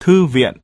Thư viện.